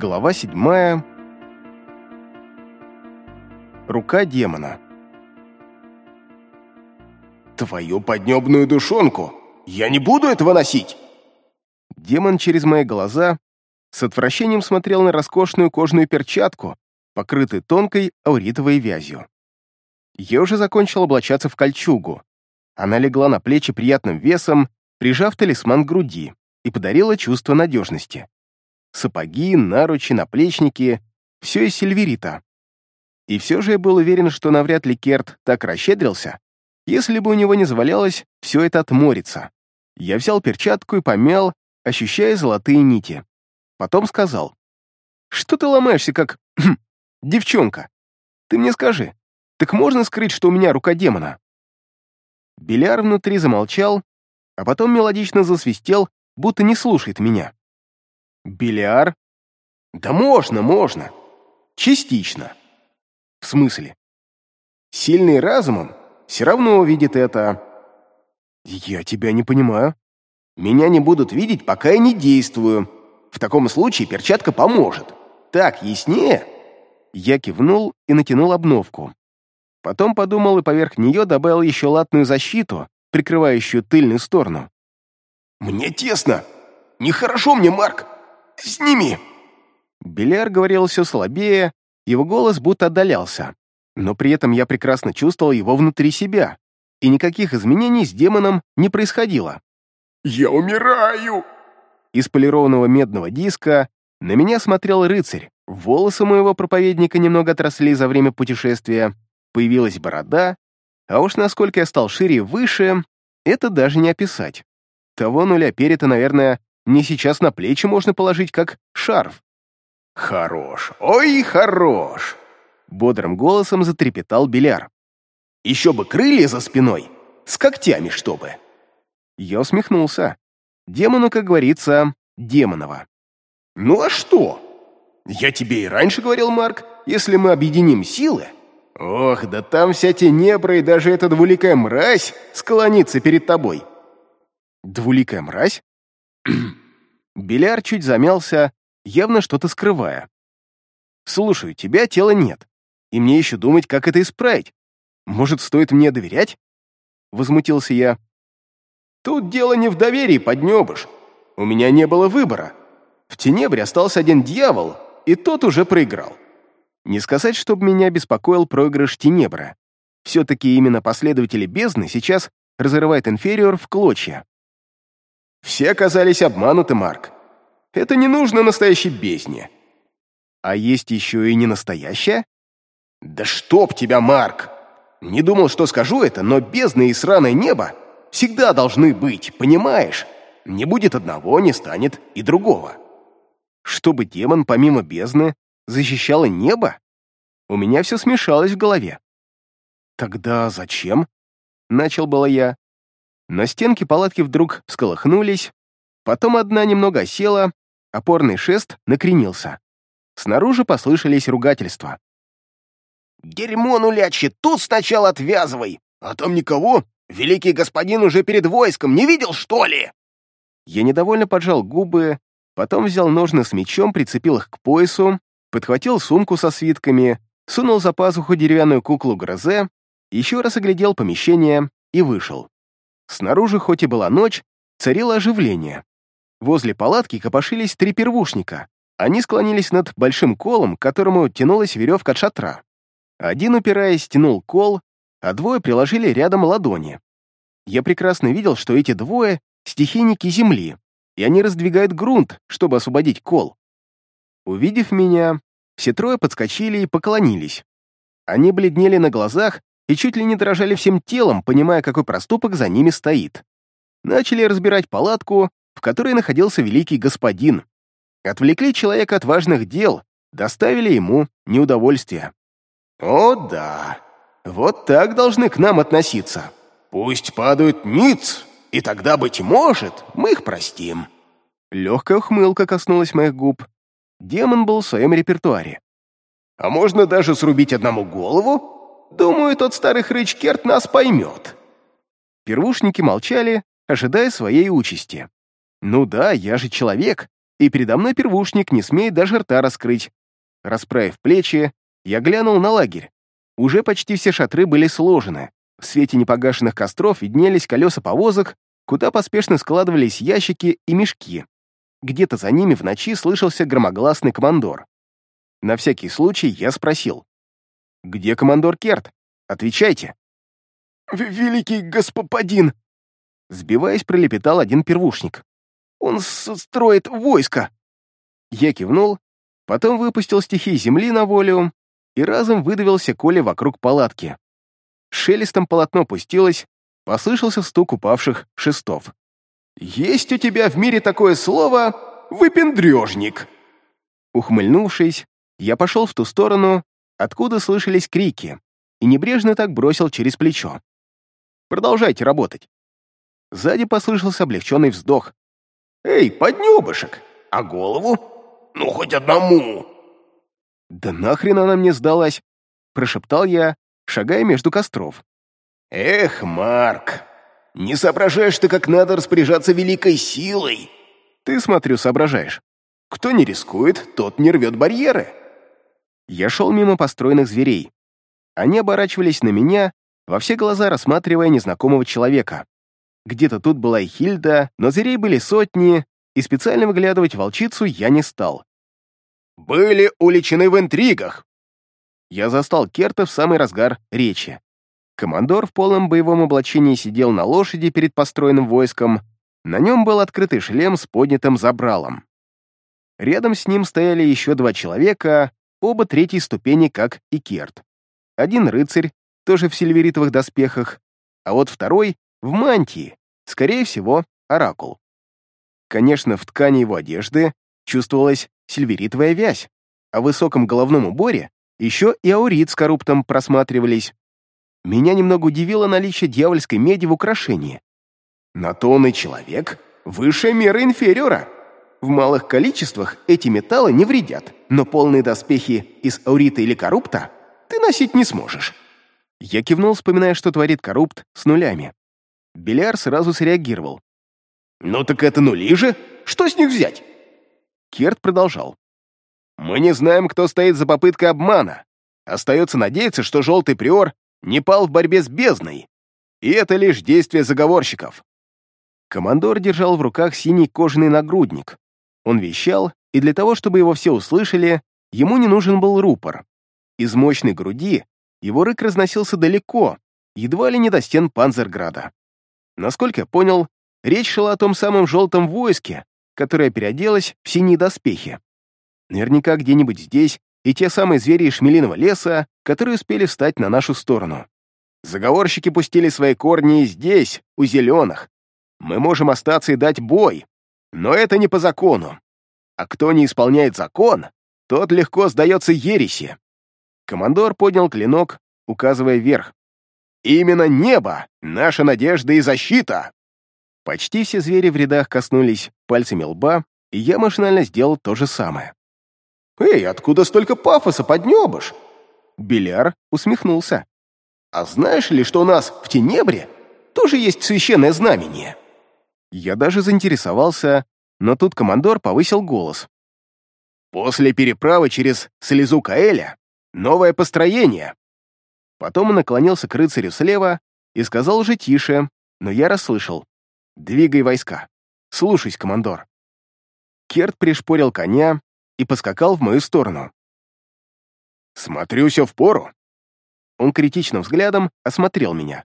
Глава седьмая. Рука демона. «Твою поднебную душонку! Я не буду этого носить!» Демон через мои глаза с отвращением смотрел на роскошную кожаную перчатку, покрытую тонкой ауритовой вязью. Я уже закончил облачаться в кольчугу. Она легла на плечи приятным весом, прижав талисман к груди, и подарила чувство надежности. Сапоги, наручи, наплечники — все из сильверита. И все же я был уверен, что навряд ли Керт так расщедрился, если бы у него не завалялось все это от морица. Я взял перчатку и помял, ощущая золотые нити. Потом сказал, «Что ты ломаешься, как... девчонка? Ты мне скажи, так можно скрыть, что у меня рука демона?» Беляр внутри замолчал, а потом мелодично засвистел, будто не слушает меня. «Бильяр?» «Да можно, можно. Частично». «В смысле?» «Сильный разумом все равно увидит это». «Я тебя не понимаю». «Меня не будут видеть, пока я не действую. В таком случае перчатка поможет. Так, яснее?» Я кивнул и натянул обновку. Потом подумал и поверх нее добавил еще латную защиту, прикрывающую тыльную сторону. «Мне тесно! Нехорошо мне, Марк! Сними!» Беляр говорил все слабее, его голос будто отдалялся, но при этом я прекрасно чувствовал его внутри себя, и никаких изменений с демоном не происходило. «Я умираю!» Из полированного медного диска на меня смотрел рыцарь, волосы моего проповедника немного отросли за время путешествия, появилась борода, а уж насколько я стал шире и выше, это даже не описать. Того нуля перета, наверное, мне сейчас на плечи можно положить, как шарф. «Хорош! Ой, хорош!» Бодрым голосом затрепетал Беляр. «Еще бы крылья за спиной! С когтями, чтобы!» Я усмехнулся. Демону, как говорится, демоново. «Ну а что? Я тебе и раньше говорил, Марк, если мы объединим силы, Ох, да там вся тенебра и даже эта двуликая мразь склонится перед тобой. Двуликая мразь? Беляр чуть замялся, явно что-то скрывая. «Слушай, у тебя тела нет, и мне еще думать, как это исправить. Может, стоит мне доверять?» Возмутился я. «Тут дело не в доверии, поднебыш. У меня не было выбора. В Тенебре остался один дьявол, и тот уже проиграл. Не сказать, чтобы меня беспокоил проигрыш Тенебра. Все-таки именно последователи бездны сейчас разрывают инфериор в клочья. Все оказались обмануты, Марк. Это не нужно настоящей бездне. А есть еще и не настоящая? Да чтоб тебя, Марк! Не думал, что скажу это, но бездна и сраное небо всегда должны быть, понимаешь? Не будет одного, не станет и другого. Чтобы демон, помимо бездны, защищала небо? У меня все смешалось в голове. «Тогда зачем?» — начал было я. Но стенки палатки вдруг всколыхнулись, потом одна немного осела, опорный шест накренился. Снаружи послышались ругательства. «Дерьмо нулячье, тут сначала отвязывай, а там никого. Великий господин уже перед войском, не видел, что ли?» Я недовольно поджал губы, потом взял ножны с мечом, прицепил их к поясу подхватил сумку со свитками, сунул за пазуху деревянную куклу Грозе, еще раз оглядел помещение и вышел. Снаружи, хоть и была ночь, царило оживление. Возле палатки копошились три первушника. Они склонились над большим колом, к которому тянулась веревка от шатра. Один, упираясь, тянул кол, а двое приложили рядом ладони. Я прекрасно видел, что эти двое — стихийники земли, и они раздвигают грунт, чтобы освободить кол. Увидев меня, все трое подскочили и поклонились. Они бледнели на глазах и чуть ли не дрожали всем телом, понимая, какой проступок за ними стоит. Начали разбирать палатку, в которой находился великий господин. Отвлекли человека от важных дел, доставили ему неудовольствие. «О да, вот так должны к нам относиться. Пусть падают ниц, и тогда, быть может, мы их простим». Легкая ухмылка коснулась моих губ, Демон был в своем репертуаре. «А можно даже срубить одному голову? Думаю, тот старый хрыч Керт нас поймет». Первушники молчали, ожидая своей участи. «Ну да, я же человек, и передо мной первушник не смеет даже рта раскрыть. Расправив плечи, я глянул на лагерь. Уже почти все шатры были сложены. В свете непогашенных костров виднелись колеса повозок, куда поспешно складывались ящики и мешки. Где-то за ними в ночи слышался громогласный командор. На всякий случай я спросил. «Где командор Керт? Отвечайте». «Великий господин!» Сбиваясь, пролепетал один первушник. «Он строит войско!» Я кивнул, потом выпустил стихии земли на волю и разом выдавился Коля вокруг палатки. Шелестом полотно пустилось, послышался стук упавших шестов. «Есть у тебя в мире такое слово «выпендрежник»?» Ухмыльнувшись, я пошел в ту сторону, откуда слышались крики, и небрежно так бросил через плечо. «Продолжайте работать». Сзади послышался облегченный вздох. «Эй, поднебышек, а голову? Ну, хоть одному!» «Да нахрен она мне сдалась?» — прошептал я, шагая между костров. «Эх, Марк, не соображаешь ты, как надо распоряжаться великой силой!» «Ты, смотрю, соображаешь. Кто не рискует, тот не рвет барьеры!» Я шел мимо построенных зверей. Они оборачивались на меня, во все глаза рассматривая незнакомого человека. Где-то тут была и Хильда, но зверей были сотни, и специально выглядывать волчицу я не стал. «Были уличены в интригах!» Я застал Керта в самый разгар речи. Командор в полном боевом облачении сидел на лошади перед построенным войском, на нем был открытый шлем с поднятым забралом. Рядом с ним стояли еще два человека, оба третьей ступени, как и Керт. Один рыцарь, тоже в сильверитовых доспехах, а вот второй — в мантии, скорее всего, оракул. Конечно, в ткани его одежды чувствовалась сильверитовая вязь, а в высоком головном уборе еще и аурит с коруптом просматривались. Меня немного удивило наличие дьявольской меди в украшении. На то человек, высшая мера инфериора. В малых количествах эти металлы не вредят, но полные доспехи из аурита или коррупта ты носить не сможешь». Я кивнул, вспоминая, что творит коррупт с нулями. Беляр сразу среагировал. «Ну так это нули же! Что с них взять?» Керт продолжал. «Мы не знаем, кто стоит за попыткой обмана. Остается надеяться, что желтый приор не пал в борьбе с бездной. И это лишь действие заговорщиков». Командор держал в руках синий кожаный нагрудник. Он вещал, и для того, чтобы его все услышали, ему не нужен был рупор. Из мощной груди его рык разносился далеко, едва ли не до стен Панзерграда. Насколько я понял, речь шла о том самом желтом войске, которое переоделось в синие доспехи. Наверняка где-нибудь здесь и те самые звери из Шмелиного леса, которые успели встать на нашу сторону. Заговорщики пустили свои корни здесь, у зеленых. Мы можем остаться и дать бой, но это не по закону. А кто не исполняет закон, тот легко сдается ереси. Командор поднял клинок, указывая вверх. «Именно небо — наша надежда и защита!» Почти все звери в рядах коснулись пальцами лба, и я машинально сделал то же самое. «Эй, откуда столько пафоса, поднебыш?» Беляр усмехнулся. «А знаешь ли, что у нас в Тенебре тоже есть священное знамение?» Я даже заинтересовался, но тут командор повысил голос. «После переправы через слезу Каэля новое построение!» Потом он наклонился к рыцарю слева и сказал уже тише, но я расслышал. «Двигай войска. Слушайся, командор». Керт пришпорил коня и поскакал в мою сторону. «Смотрю, все в пору». Он критичным взглядом осмотрел меня.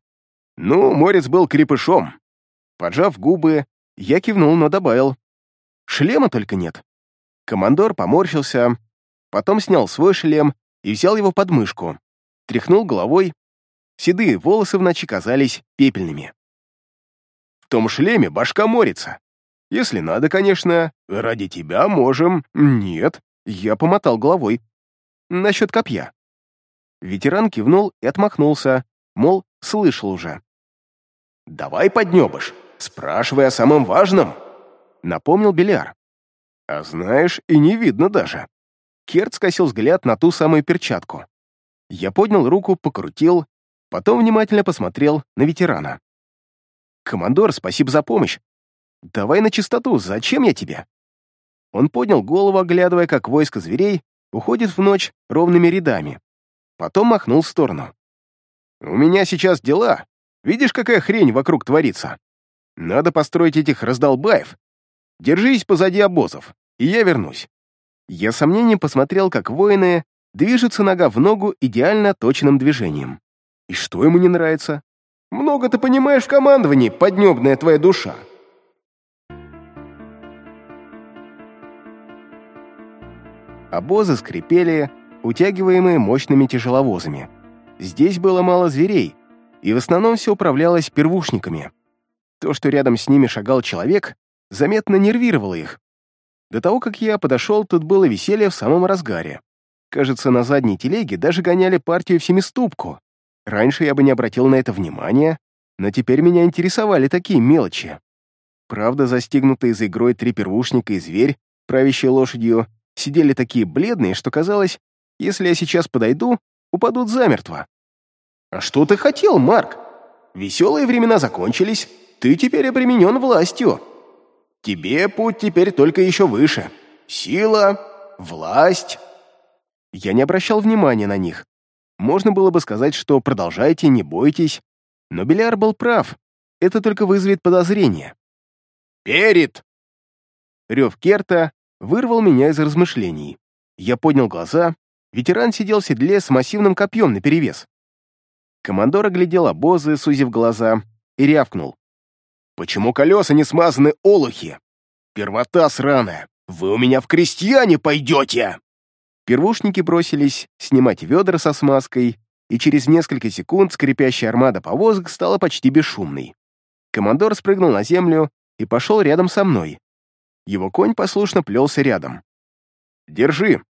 «Ну, Морец был крепышом». Поджав губы, я кивнул, но добавил. «Шлема только нет». Командор поморщился, потом снял свой шлем и взял его под мышку. Тряхнул головой. Седые волосы в ночи казались пепельными. «В том шлеме башка морится. Если надо, конечно, ради тебя можем...» «Нет», — я помотал головой. «Насчет копья». Ветеран кивнул и отмахнулся, мол, слышал уже. «Давай поднебыш, спрашивай о самом важном», — напомнил Беляр. «А знаешь, и не видно даже». Керт скосил взгляд на ту самую перчатку. Я поднял руку, покрутил, потом внимательно посмотрел на ветерана. «Командор, спасибо за помощь. Давай на чистоту, зачем я тебе?» Он поднял голову, оглядывая, как войско зверей уходит в ночь ровными рядами. Потом махнул в сторону. «У меня сейчас дела. Видишь, какая хрень вокруг творится? Надо построить этих раздолбаев. Держись позади обозов, и я вернусь». Я с сомнением посмотрел, как воины движутся нога в ногу идеально точным движением. И что ему не нравится? Много ты понимаешь в командовании, поднебная твоя душа. Обозы скрипели, утягиваемые мощными тяжеловозами. Здесь было мало зверей, и в основном все управлялось первушниками. То, что рядом с ними шагал человек, заметно нервировало их. До того, как я подошел, тут было веселье в самом разгаре. Кажется, на задней телеге даже гоняли партию в семиступку. Раньше я бы не обратил на это внимания, но теперь меня интересовали такие мелочи. Правда, застигнутые за игрой три первушника и зверь, правящие лошадью, сидели такие бледные, что казалось, если я сейчас подойду, упадут замертво. «А что ты хотел, Марк? Веселые времена закончились, ты теперь обременен властью. Тебе путь теперь только еще выше. Сила, власть». Я не обращал внимания на них. Можно было бы сказать, что продолжайте, не бойтесь, но Беляр был прав, это только вызовет подозрение. «Перед!» Рев Керта вырвал меня из размышлений. Я поднял глаза, ветеран сидел в седле с массивным копьем наперевес. Командор оглядел обозы, сузив глаза, и рявкнул. «Почему колеса не смазаны олухи? Первота сраная! Вы у меня в крестьяне пойдете!» Первушники бросились снимать ведра со смазкой, и через несколько секунд скрипящая армада повозок стала почти бесшумной. Командор спрыгнул на землю и пошел рядом со мной. Его конь послушно плелся рядом. «Держи!»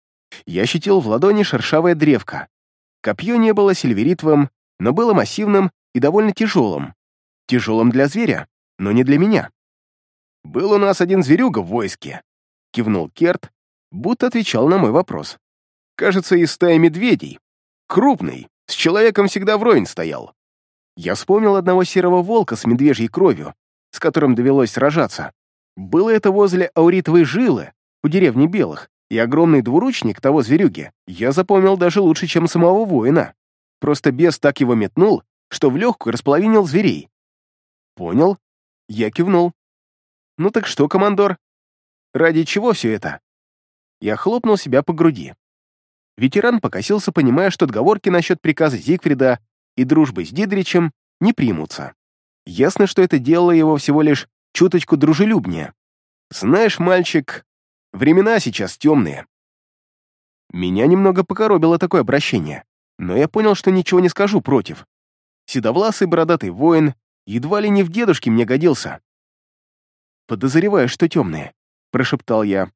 Я ощутил в ладони шершавое древко. Копье не было сильверитовым, но было массивным и довольно тяжелым. Тяжелым для зверя, но не для меня. «Был у нас один зверюга в войске», — кивнул Керт, будто отвечал на мой вопрос. «Кажется, из стаи медведей. Крупный, с человеком всегда вровень стоял. Я вспомнил одного серого волка с медвежьей кровью, с которым довелось сражаться. Было это возле ауритовой жилы, у деревни Белых, и огромный двуручник того зверюги я запомнил даже лучше, чем самого воина. Просто бес так его метнул, что в легкую располовинил зверей. Понял? Я кивнул. Ну так что, командор? Ради чего все это? Я хлопнул себя по груди. Ветеран покосился, понимая, что отговорки насчет приказа Зигфрида и дружбы с Дидричем не примутся. Ясно, что это делало его всего лишь чуточку дружелюбнее. Знаешь, мальчик, времена сейчас темные. Меня немного покоробило такое обращение, но я понял, что ничего не скажу против. Седовласый бородатый воин едва ли не в дедушке мне годился. «Подозреваю, что темные», — прошептал я.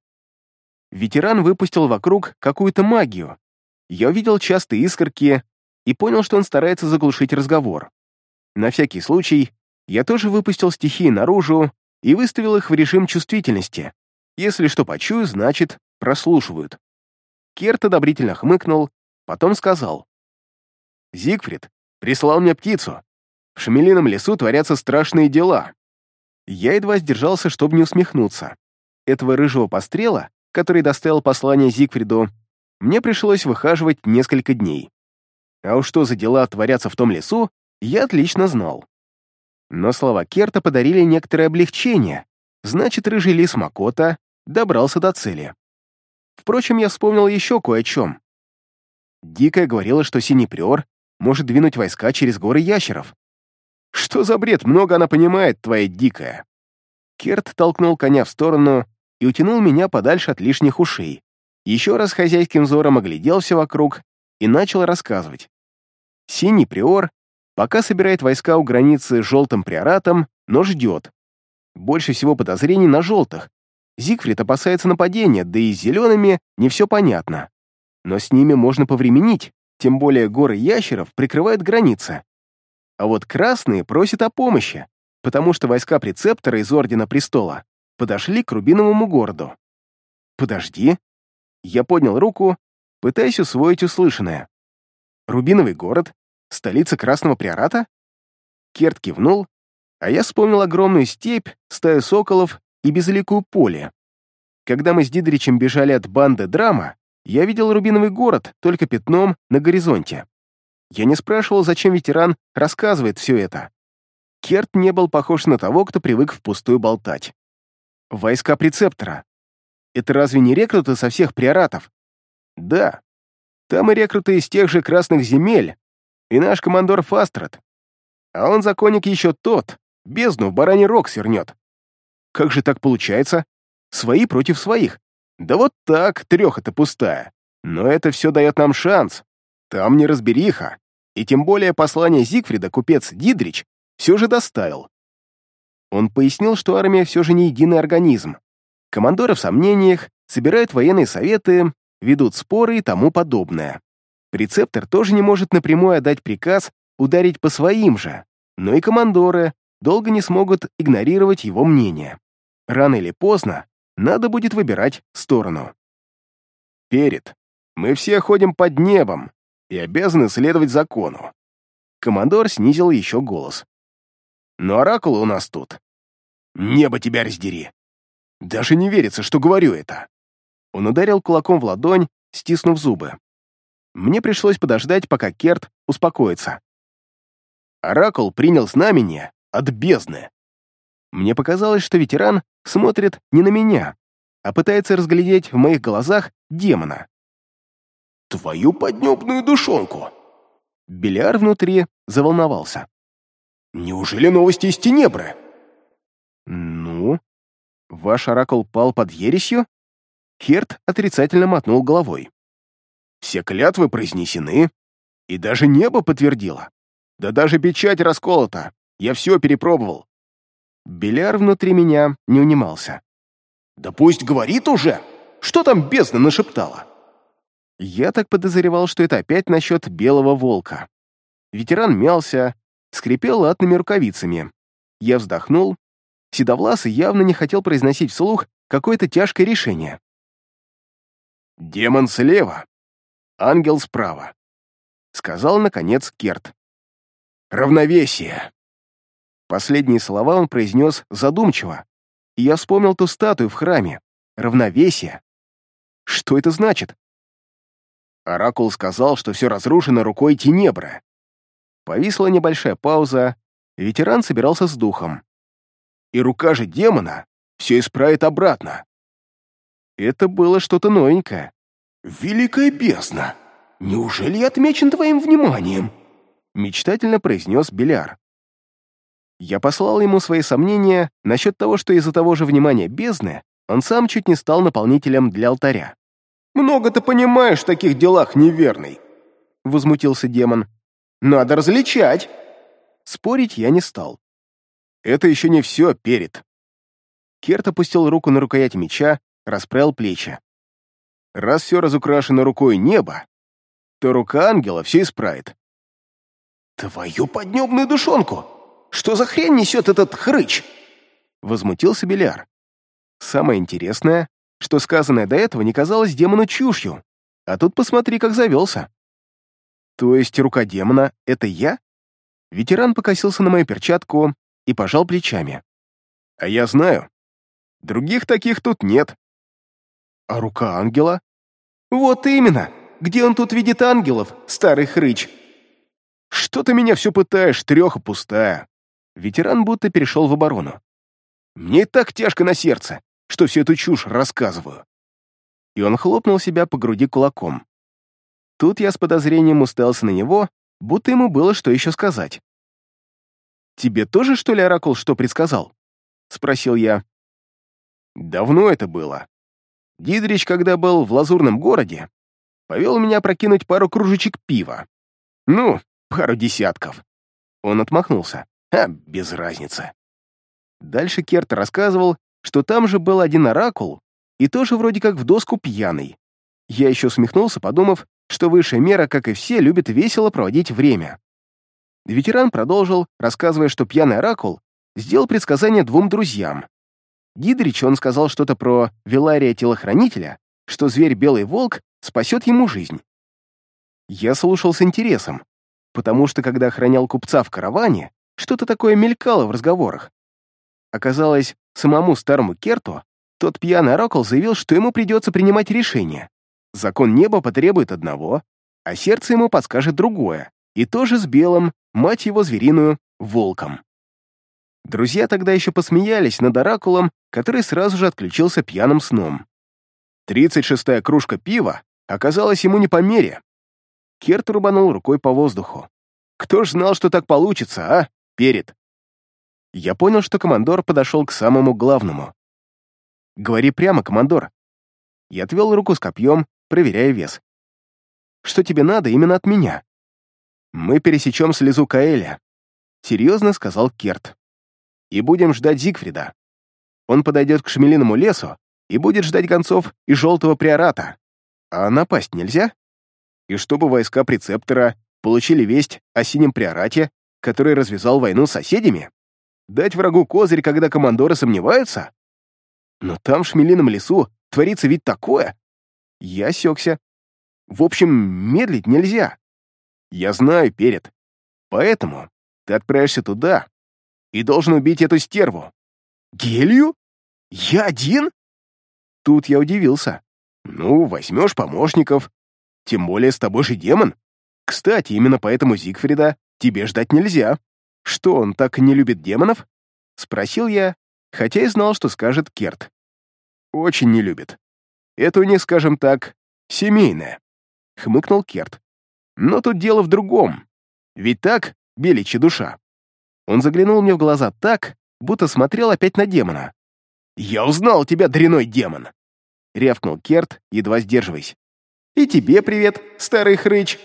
Ветеран выпустил вокруг какую-то магию. Я увидел частые искорки и понял, что он старается заглушить разговор. На всякий случай я тоже выпустил стихии наружу и выставил их в режим чувствительности. Если что почую, значит, прослушивают. Керт одобрительно хмыкнул, потом сказал. «Зигфрид прислал мне птицу. В Шамелином лесу творятся страшные дела». Я едва сдержался, чтобы не усмехнуться. Этого рыжего пострела, который доставил послание Зигфриду, мне пришлось выхаживать несколько дней. А уж что за дела творятся в том лесу, я отлично знал. Но слова Керта подарили некоторое облегчение, значит, рыжий лис Макота добрался до цели. Впрочем, я вспомнил еще кое о чем. Дикая говорила, что Синий Приор может двинуть войска через горы ящеров. Что за бред, много она понимает, твоя дикая. Керт толкнул коня в сторону и утянул меня подальше от лишних ушей. Еще раз хозяйским взором огляделся вокруг и начал рассказывать. Синий Приор Пока собирает войска у границы с желтым приоратом, но ждет. Больше всего подозрений на желтых. Зигфрид опасается нападения, да и с зелеными не все понятно. Но с ними можно повременить, тем более горы ящеров прикрывают границы. А вот красные просят о помощи, потому что войска прецептора из Ордена Престола подошли к Рубиновому городу. «Подожди». Я поднял руку, пытаясь усвоить услышанное. Рубиновый город Столица Красного Приората? Керт кивнул, а я вспомнил огромную степь, стаю соколов и безликую поле. Когда мы с Дидричем бежали от банды Драма, я видел рубиновый город только пятном на горизонте. Я не спрашивал, зачем ветеран рассказывает все это. Керт не был похож на того, кто привык впустую болтать. Войска прецептора. Это разве не рекруты со всех приоратов? Да. Там и рекруты из тех же красных земель, и наш командор Фастрат. А он законник еще тот, бездну в бараний рог свернет. Как же так получается? Свои против своих. Да вот так, треха-то пустая. Но это все дает нам шанс. Там неразбериха. И тем более послание Зигфрида купец Дидрич все же доставил. Он пояснил, что армия все же не единый организм. Командоры в сомнениях, собирают военные советы, ведут споры и тому подобное. Прецептор тоже не может напрямую отдать приказ ударить по своим же, но и командоры долго не смогут игнорировать его мнение. Рано или поздно надо будет выбирать сторону. Перед. Мы все ходим под небом и обязаны следовать закону. Командор снизил еще голос. Но оракул у нас тут. Небо тебя раздери. Даже не верится, что говорю это. Он ударил кулаком в ладонь, стиснув зубы. Мне пришлось подождать, пока Керт успокоится. Оракул принял знамение от бездны. Мне показалось, что ветеран смотрит не на меня, а пытается разглядеть в моих глазах демона. «Твою поднебную душонку!» Беляр внутри заволновался. «Неужели новости из Тенебры?» «Ну? Ваш оракул пал под ересью?» Херт отрицательно мотнул головой. «Все клятвы произнесены, и даже небо подтвердило. Да даже печать расколота. Я все перепробовал. Беляр внутри меня не унимался. «Да пусть говорит уже! Что там бездна нашептала?» Я так подозревал, что это опять насчет белого волка. Ветеран мялся, скрипел латными рукавицами. Я вздохнул. Седовласый явно не хотел произносить вслух какое-то тяжкое решение. «Демон слева, ангел справа», — сказал, наконец, Керт. «Равновесие». Последние слова он произнес задумчиво, и я вспомнил ту статую в храме. Равновесие. Что это значит? Оракул сказал, что все разрушено рукой Тенебра. Повисла небольшая пауза, ветеран собирался с духом. И рука же демона все исправит обратно. Это было что-то новенькое. «Великая бездна! Неужели я отмечен твоим вниманием?» Мечтательно произнес Беляр. Я послал ему свои сомнения насчет того, что из-за того же внимания бездны он сам чуть не стал наполнителем для алтаря. «Много ты понимаешь в таких делах, неверный!» — возмутился демон. «Надо различать!» Спорить я не стал. Это еще не все перед. Керт опустил руку на рукоять меча, расправил плечи. Раз все разукрашено рукой неба, то рука ангела все исправит. «Твою поднебную душонку! Что за хрень несет этот хрыч?» Возмутился Беляр. Самое интересное, что сказанное до этого не казалось демону чушью, а тут посмотри, как завелся. То есть рука демона — это я? Ветеран покосился на мою перчатку и пожал плечами. А я знаю. Других таких тут нет. А рука ангела? Вот именно. Где он тут видит ангелов, старый хрыч? Что ты меня все пытаешь, треха пустая. Ветеран будто перешел в оборону. Мне так тяжко на сердце, что всю эту чушь рассказываю. И он хлопнул себя по груди кулаком. Тут я с подозрением уставился на него, будто ему было что еще сказать. «Тебе тоже, что ли, Оракул что предсказал?» — спросил я. «Давно это было. Дидрич, когда был в Лазурном городе, повел меня прокинуть пару кружечек пива. Ну, пару десятков». Он отмахнулся. А, без разницы. Дальше Керт рассказывал, что там же был один оракул, и тоже вроде как в доску пьяный. Я еще усмехнулся, подумав, что высшая мера, как и все, любит весело проводить время. Ветеран продолжил, рассказывая, что пьяный оракул сделал предсказание двум друзьям. Дидрич он сказал что-то про Велария-телохранителя, что зверь Белый Волк спасет ему жизнь. Я слушал с интересом, потому что, когда охранял купца в караване, что-то такое мелькало в разговорах. Оказалось, самому старому Керту Тот пьяный оракул заявил, что ему придется принимать решение. Закон неба потребует одного, а сердце ему подскажет другое, и тоже с белым, мать его звериную, волком. Друзья тогда еще посмеялись над оракулом, который сразу же отключился пьяным сном. Тридцать шестая кружка пива оказалась ему не по мере. Керт рубанул рукой по воздуху. Кто ж знал, что так получится, а? Перед. Я понял, что командор подошел к самому главному. «Говори прямо, командор». Я отвел руку с копьем, проверяя вес. «Что тебе надо именно от меня?» «Мы пересечем слезу Каэля», — серьезно сказал Керт. «И будем ждать Зигфрида. Он подойдет к Шмелиному лесу и будет ждать гонцов и Желтого Приората. А напасть нельзя? И чтобы войска Прецептора получили весть о Синем Приорате, который развязал войну с соседями? Дать врагу козырь, когда командоры сомневаются? Но там, в Шмелином лесу, творится ведь такое. Я осекся. В общем, медлить нельзя. Я знаю, перед. Поэтому ты отправишься туда и должен убить эту стерву. Гелью? Я один? Тут я удивился. Ну, возьмешь помощников. Тем более с тобой же демон. Кстати, именно поэтому Зигфрида тебе ждать нельзя. Что, он так не любит демонов? Спросил я, хотя и знал, что скажет Керт. Очень не любит. Это у них, скажем так, семейное. Хмыкнул Керт. Но тут дело в другом. Ведь так, беличья душа. Он заглянул мне в глаза так, будто смотрел опять на демона. «Я узнал тебя, дряной демон!» — рявкнул Керт, едва сдерживаясь. «И тебе привет, старый хрыч!»